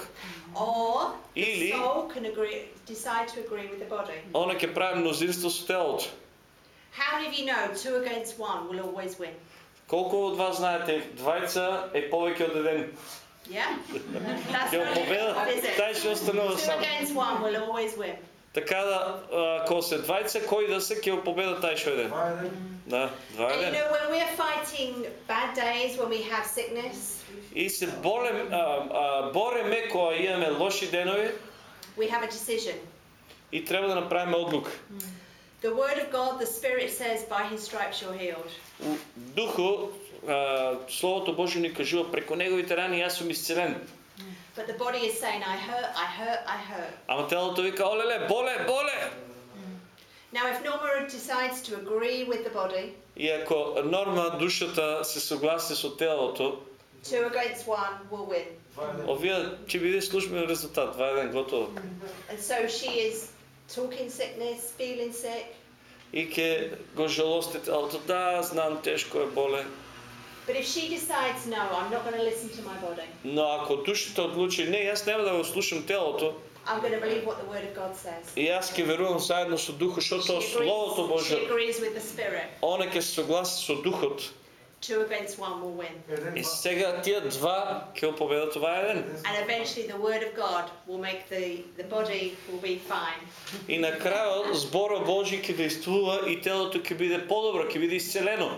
Или- она ќе прави мнозинство со телото. How many of you know two against one will always win? Колку од вас знаете, двајца е повеќе од еден. Yeah? That's Ќе not победа, тај што останува Two сам. against one will always win. Така да, а, кога се двајца, кој да се ќе победа тај што еден. Да, два And you еден. know, when we're fighting bad days, when we have sickness, И се болем, а, а, бореме кога имаме лоши денови we have a decision. и треба да направиме одлука. The word of God, the Spirit says, by his stripes you're healed. Духу, Словото Божие ни кажува, преко неговите рани јас сум исцелен. But the body is saying, I hurt, I hurt, I hurt. Ама телото вика, олеле, боле, боле. Now, if Norma decides to agree with the body, И ако норма душата се согласи со телото, two against one will win. овие ќе биде службен резултат, два еден готово. And so she is talking sickness, feeling sick, И ќе го жалости телото, да, знам, тешко е боле. but if she decides, no, I'm not going to listen to my body, Но ако душата одлучи, не, јас нема да го слушам телото, I'm going to believe what the word of God says. и јас ќе верувам заедно со духот, што She тоа Словото agrees, she Божие, agrees with the Spirit. она ќе се согласи со духот. Two against one will win. И сега тие два ќе победат ова еден. And eventually the word of God will make the, the body will be fine. И на крајот зборот Божи ќе действува и телото ќе биде подобро, ќе биде исцелено.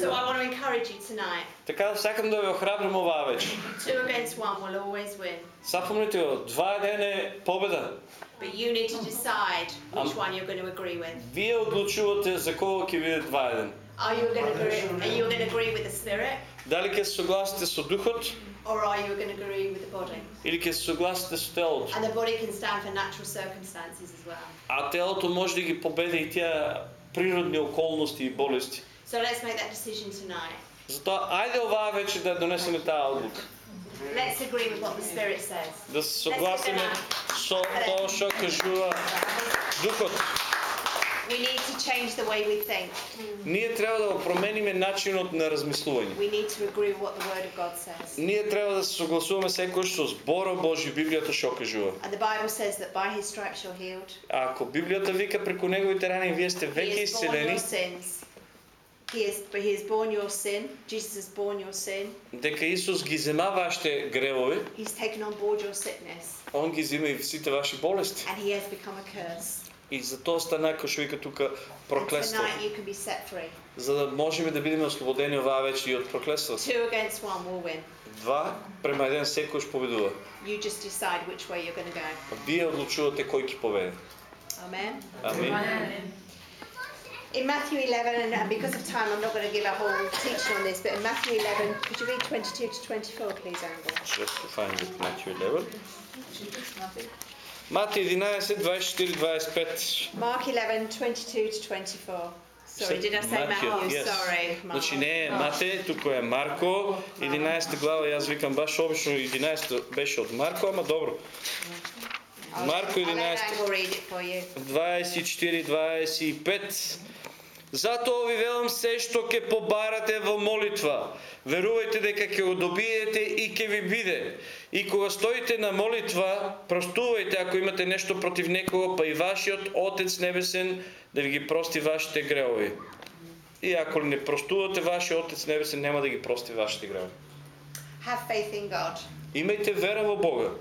So I want to encourage you tonight. Така да сакам да ве охрабрим оваа вечер. Two against one will always win. Запомнете го, два еден е победа. But you need to decide which one you're going to agree with. Вие одлучувате за кого ќе биде два еден. Are you going to agree? Are you going to agree with the spirit, Дали ќе се согласите со духот or are you going to agree with the body? или ќе се согласите со телото? And the body can stand for natural circumstances as well. А телото може да ги победи и тие природни околности и болести. So let's make that decision tonight. Затоа ајде оваа вечер да донесеме таа одлука. Let's agree with what the spirit says. Да се согласиме со тоа што кажува духот. We need to change the way we think. Ние трябва да го промениме начинот на размислување. We need to agree with what the Word of God says. Ние треба да се согласуваме секој со збора Божи Библијата што кажува. And the Bible says that by His stripes you're healed. А ако Библијата вика преку неговите рани вие сте He веќе has borne your исцелени, sins. He has, but He has borne your sin. Jesus has borne your sin. дека Исус ги зема вашите гревови, He's taken on board your sickness. Он ги зема и сите ваши болести. And He has become a curse. И затоа стана како што вика тука And проклетство. tonight you can be set free. За да можеме да бидеме ослободени оваа вече и од проклетството. Two against one will win. Два према еден секојаш победува. You just decide which way you're going to go. Вие одлучувате кој ќе победи. Amen. Амин. in Matthew 11, and because of time, I'm not going to give a whole teaching on this, but in Matthew 11, could you read 22 to 24, please, Angel? Just to find it, Matthew 11. Matthew 11, 24, Mark 22 to 24. Sorry, did I say Matthew? Oh, yes. sorry. Mark. Значи не е Мате, тук е Марко. 11 глава, аз викам баш обично 11 беше от Марко, ама добро. Марко I'll let 11, Angle read it for you. 24, 25. Затоа ви велам се што ќе побарате во молитва. Верувајте дека ќе го добиете и ќе ви биде. И кога стоите на молитва, простувајте ако имате нешто против некого, па и вашиот Отец Небесен да ви ги прости вашите гревови. И ако не простувате, вашиот Отец Небесен нема да ги прости вашите гревови. Have faith in God. Имајте вера во Бога.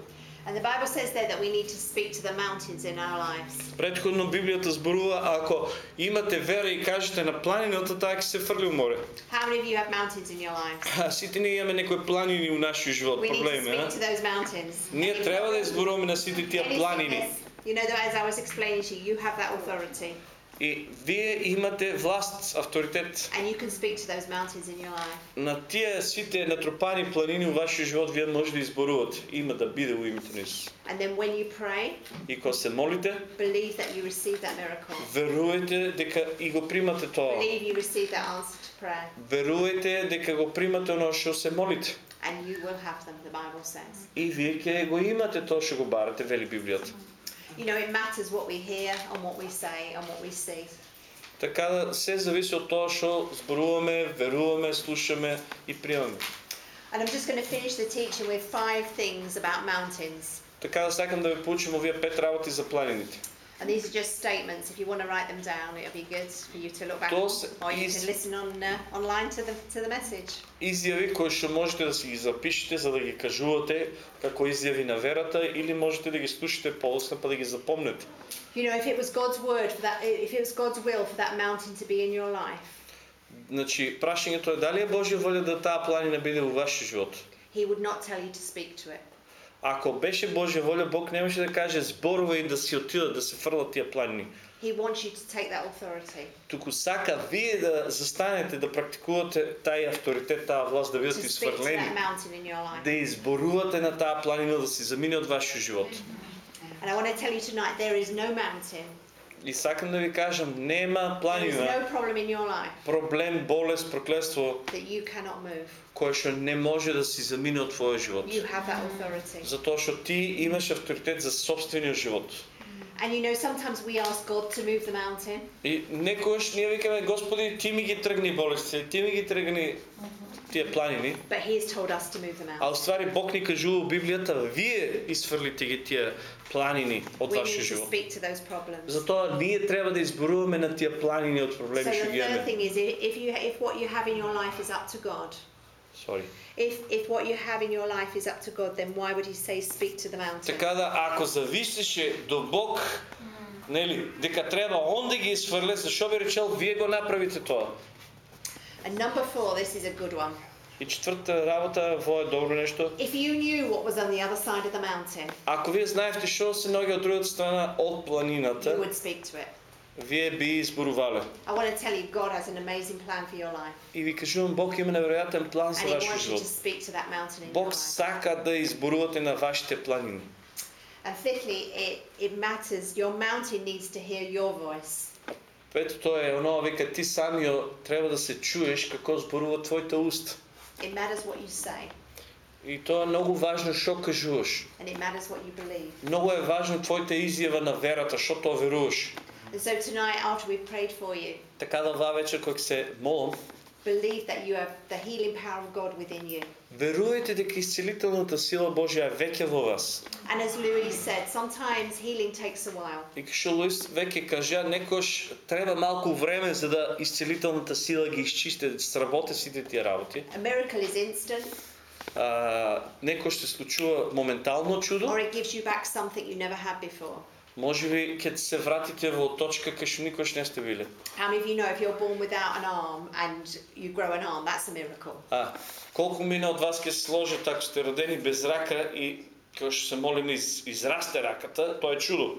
And the Bible says there that we need to speak to the mountains in our lives. Предходно Библијата зборува ако имате вера и кажете на планината, таа ќе се фрли у море. How many of you have mountains in your lives? А, сите ние имаме некои планини у нашиот живот, We need to проблеми, speak а? to those mountains. Ние Any треба да problem, изборуваме на сите тие any планини. sickness, You know that as I was explaining to you, you have that authority. И вие имате власт, авторитет And you can speak to those mountains in your life. на тие сите натрупани планини у вашиот живот, вие може да изборувате. Има да биде у името на Исус. And then when you pray, И кога се молите, believe that you receive that miracle. верувајте дека и го примате тоа. Believe you receive that answer to prayer. Верувајте дека го примате оно што се молите. And you will have them, the Bible says. И вие ќе го имате тоа што го барате, вели Библијата. You know, it matters what we hear and what we say and what we see. Така да се зависи од тоа што зборуваме, веруваме, слушаме и приемаме. And I'm just going to finish the teaching with five things about mountains. Така да сакам да ви поучим овие пет работи за планините. And these are just statements. If you want to write them down, it'll be good for you to look back on, Those or you is- can listen on uh, online to the to the message. Изјави кои што можете да си ги запишете за да ги кажувате како изјави на верата или можете да ги слушате полосно па да ги запомнете. You know, if it was God's word for that, if it was God's will for that mountain to be in your life, Значи, прашањето е дали е Божја волја да таа планина биде во вашиот живот. He would not tell you to speak to it. Ако беше Божја волја, Бог немаше да каже зборува и да си отидат да се фрлат тие планини. He wants you to take that authority, Туку сака вие да застанете да практикувате тај авторитет, таа власт да your life. да изборувате на таа планина да си замине од вашиот живот. And I want to tell you tonight, there is no mountain, И сакам да ви кажам, нема планина, no проблем, болест, проклетство, кое што не може да си замине од твојот живот. Затоа што ти имаш авторитет за собствениот живот. And you know, sometimes we ask God to move the mountain, И некојаш ние викаме, Господи, ти ми ги тргни болести, ти ми ги тргни тие планини, but He has told us to move the а mountain. уствари Бог ни кажува во Библијата, вие изфрлите ги тие планини од We вашиот need to живот. speak to those problems. Затоа ние треба да изборуваме на тие планини од So проблеми the што ги third имаме. thing is, i- if you if what you have in your life is up to God, Sorry. if if what you have in your life is up to God, then why would He say speak to the mountain? Така да ако зависеше до Бог, нели, дека треба он да ги изфрле, зашо би речел вие го направите тоа? And number four, this is a good one. И четврта работа, во е добро нешто. If you knew what was on the other side of the mountain, Ако вие знаевте што се наоѓа од другата страна од you планината, would speak to it. вие би изборувале. I want to tell you, God has an amazing plan for your life, И ви кажувам, Бог има неверојатен план за and He вашиот wants you to живот. speak to that mountain in your Бог life. сака да изборувате на вашите планини. And fifthly, it it matters. Your mountain needs to hear your voice. Петото е оно вика ти самио треба да се чуеш како зборува твоите уста. It matters what you say, И тоа е многу важно што кажуваш. and it matters what you believe. Многу е важно твоите изјава на верата, што тоа веруваш. And so tonight, after we've prayed for you, Така да ова вечер кога се молам, believe that you have the healing power of God within you. верувајте дека исцелителната сила Божја е веќе во вас. And as Louis said, sometimes healing takes a while. И што Луис веќе кажа, некош треба малку време за да исцелителната сила ги изчисти, да сработи сите тие работи. A miracle is instant, А, некош се случува моментално чудо, or it gives you back something you never had before. Може би ќе се вратите во точка кај што никош не сте биле. How many of you know if you're born without an arm and you grow an arm, that's a miracle? А, колку мина од вас ќе се сложат ако сте родени без рака и кога што се молим из, израсте раката, тоа е чудо.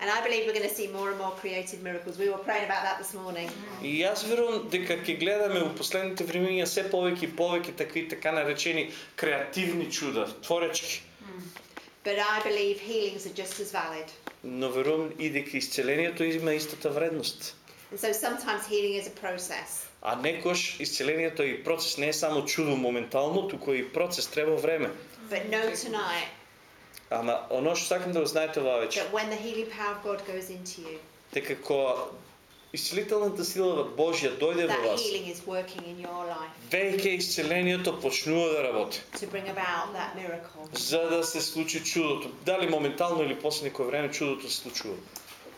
And I believe we're going to see more and more creative miracles. We were praying about that this morning. И јас верувам дека ќе гледаме во последните времиња се повеќе и повеќе такви така наречени креативни чуда, творечки. But I believe healings are just as valid. Но верувам и дека исцелението има истата вредност. And so sometimes healing is a process. А некош исцелението е и процес, не е само чудо моментално, туку е и процес, треба време. But know tonight Ама оно што сакам да го знаете ова вече, that when the healing power of God goes into you, дека кога исцелителната сила Божја дојде во вас, веќе исцелението почнува да работи. За да се случи чудото. Дали моментално или после некој време чудото се случува.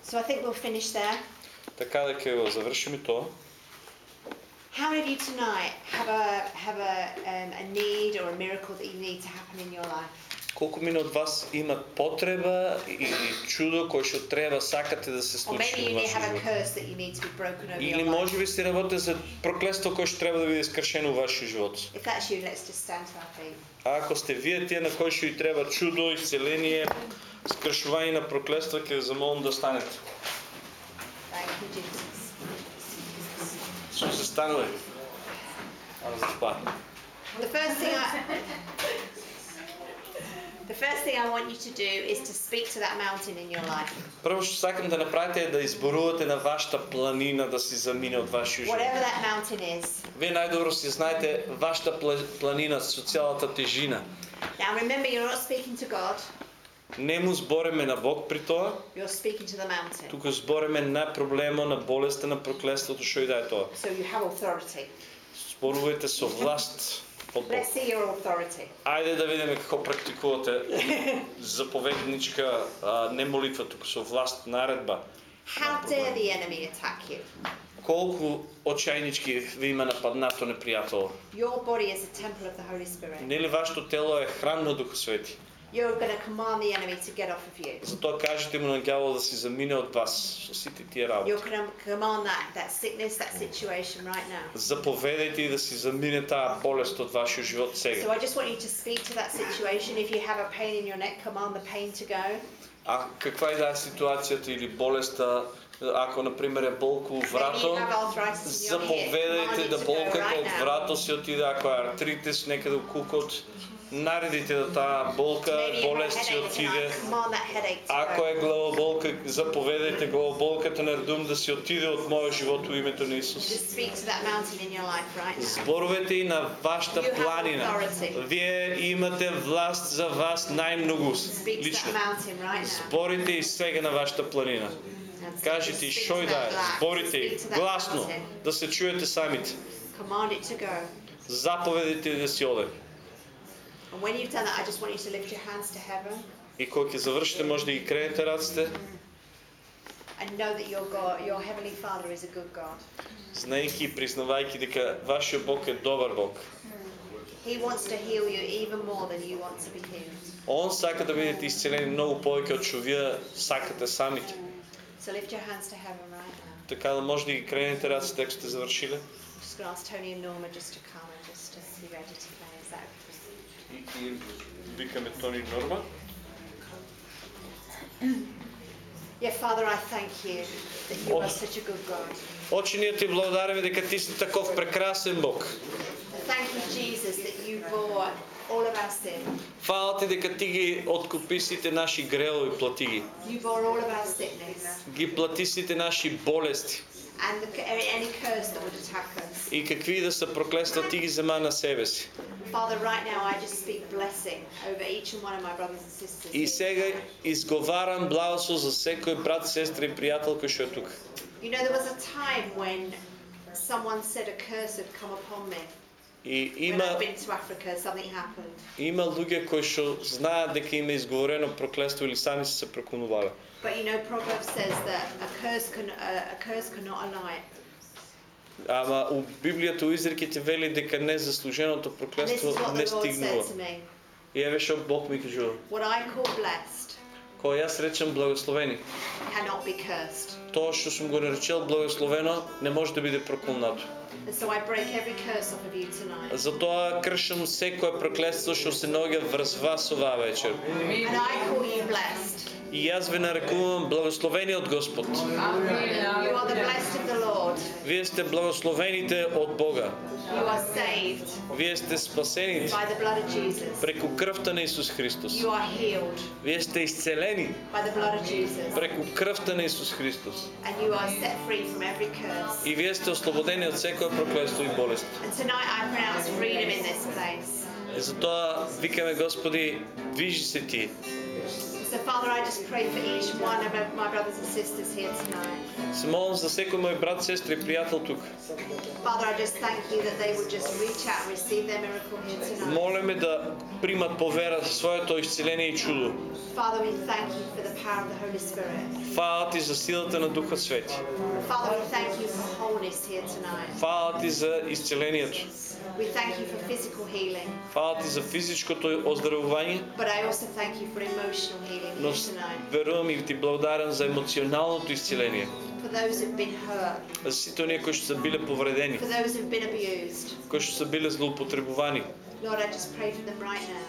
So I think we'll finish there. Така дека го завршиме тоа. How many of you tonight have a have a um, a need or a miracle that you need to happen in your life? Колку мина од вас имат потреба или чудо кој што треба сакате да се случи во вашиот живот? Или може би се работи за проклество кое што треба да биде скршено во вашиот живот. А ако сте вие тие на кои што и треба чудо, исцеление, скршување на проклества, ќе ве замолам да станете. Што се станува? Ама за това. The first thing I the first thing I want you to do is to speak to that mountain in your life. Прво што сакам да направите е да изборувате на вашата планина да си замине од вашиот живот. Whatever that mountain is. Вие најдобро си знаете вашата пла- планина со цялата тежина. Now remember, you're not speaking to God. Не му збореме на Бог при тоа, You're speaking to the mountain. туку збореме на проблема, на болеста, на проклеството, што и да е тоа. So you have authority. Зборувајте со власт. Let's see your authority. Ајде да видиме како практикувате заповедничка а, не молитва, туку со власт наредба. How dare the enemy attack you? Колку очајнички ви има нападнато непријател. Your body is a temple of the Holy Spirit. Нели вашето тело е храм на Дух Свети? You're going to command the enemy to get off of you. Затоа кажете му на ѓавол да си замине од вас со сите тие работи. You're going to command that, that sickness, that situation right now. Заповедајте и да си замине таа болест од вашиот живот So сега. I just want you to speak to that situation. If you have a pain in your neck, command the pain to go. А каква и да е ситуацијата или болеста, ако на пример е болка у врато, заповедајте да болката од врато си отиде, ако е артритис некаде у кукот, наредите да таа болка, болест ќе отиде. Ако е главоболка, заповедајте главоболката на Рдум да си отиде од мојот живот во името на Исус. Зборувате и на вашата планина. Вие имате власт за вас најмногу лично. Зборите и сега на вашата планина. Кажете и шој да е, зборите гласно, да се чуете самите. Заповедите да си одете. And when you've done that, I just want you to lift your hands to heaven И кога ќе завршите, може да ги кренете раците, and know that your God, your heavenly Father is a good God. знаејќи и признавајќи дека вашиот Бог е добар Бог. He wants to heal you even more than you want to be healed. Он сака да бидете исцелени многу повеќе од што вие сакате самите. So lift your hands to heaven right now. Така да може да ги кренете раците ако сте завршиле. I'm just going to ask Tony and Norma just to come and just to be ready to play. Is that okay? И, и викаме Тони Норма. Yeah, Father, I thank you that you Oh. are such a good God. Очи ние ти благодариме дека ти си таков прекрасен Бог. Thank you, Jesus, that you bore all of our sin. Фала ти дека ти ги откупи сите наши грелови, плати ги. You bore all of our sickness. Ги плати сите наши болести. and the, any curse that would attack us. и какви да се проклества ти ги зема на себе си. Father, right now I just speak blessing over each and one of my brothers and sisters. И here сега tonight. изговарам благослов за секој брат, сестра и пријател кој што е тук. You know, there was a time when someone said a curse had come upon me. И има Africa, има луѓе кои што знаат дека им е изговорено проклество или сами се се прокунувале. But you know, Proverbs says that a curse can a curse cannot lie. Ама у Библијата у изреките вели дека незаслуженото проклество не стигнува. И еве што Бог ми кажува. What I call blessed Кога јас речем благословени, cannot be cursed. тоа што сум го наречел благословено не може да биде проклнато. And so I break every curse off of you tonight. Затоа кршам секое проклетство што се наоѓа врз вас оваа вечер. And I call you blessed. И јас ве нарекувам благословени од Господ. Вие сте благословените од Бога. Вие сте спасени преку крвта на Исус Христос. Вие сте исцелени преку крвта на Исус Христос. И вие сте ослободени од секоја проклетство и болест. Затоа викаме Господи, движи се ти. So, Father, I just pray for each one of my brothers and sisters here tonight. Се молам за секој мој брат, сестра и пријател тук. Father, I just thank you that they would just reach out and receive their miracle here tonight. Молеме да примат по вера своето исцеление и чудо. Father, we thank you for the power of the Holy Spirit. Фала ти за силата на Духа Свети. Father, we thank you for wholeness here tonight. Фала ти за исцелението. We thank you for physical healing, Фала ти за физичкото оздравување, but I also thank you for emotional healing но here tonight. верувам и ти благодарам за емоционалното исцеление. For those who've been hurt, За сите оние кои што се биле повредени, for those who've been abused. кои што се биле злоупотребувани. Lord, I just pray for them right now.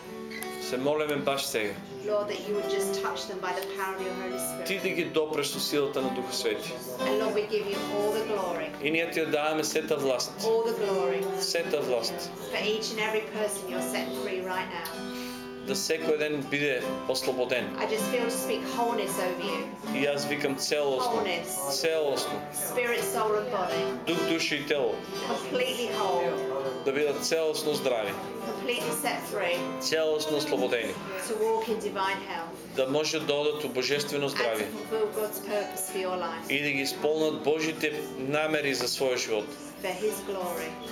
Се молеме баш сега. Lord, that you would just touch them by the power of your Holy Ти Spirit. да ги допреш со силата на Духа Свети. And Lord, we give you all the glory, И ние ти ја даваме сета власт. all the glory Сета власт. for each and every person you're setting free right now. Да секој ден биде ослободен. I just feel to speak wholeness over you. И јас викам целосно. Wholeness. Целосно. Spirit, soul, and body. Дух, душа и тело. Completely whole, да бидат целосно здрави. Целосно слободени. Да може да одат у божествено здрави. И да ги исполнат Божите намери за својот живот.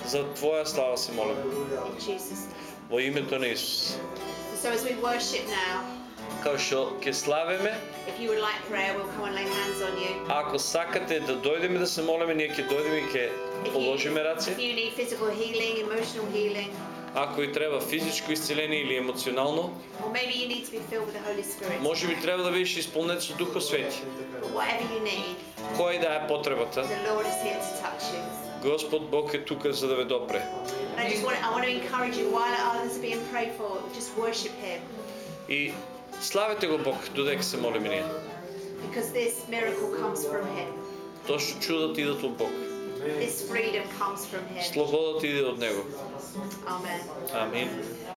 За твоја слава се молим. Во името на Исус. So as we worship now, што ќе славиме. Like we'll Ако сакате да дојдеме да се молиме, ние ќе дојдеме и ќе положиме if раце. you need physical healing, emotional healing, Ако и треба физичко исцеление или емоционално, or maybe you need to be filled with the Holy Spirit. може би треба да бидеш исполнет со Духот Свети. But whatever you need, Кој да е потребата, the Lord is here to touch you. Господ Бог е тука за да ве допре. And I just want, I want to encourage you while others are being prayed for, just worship Him И славете го Бог, додека се молиме ние. because this miracle comes from Him. Тоа што чудот идат од Бог. This freedom comes from Him. Слободата иде од Него. Amen. Амин.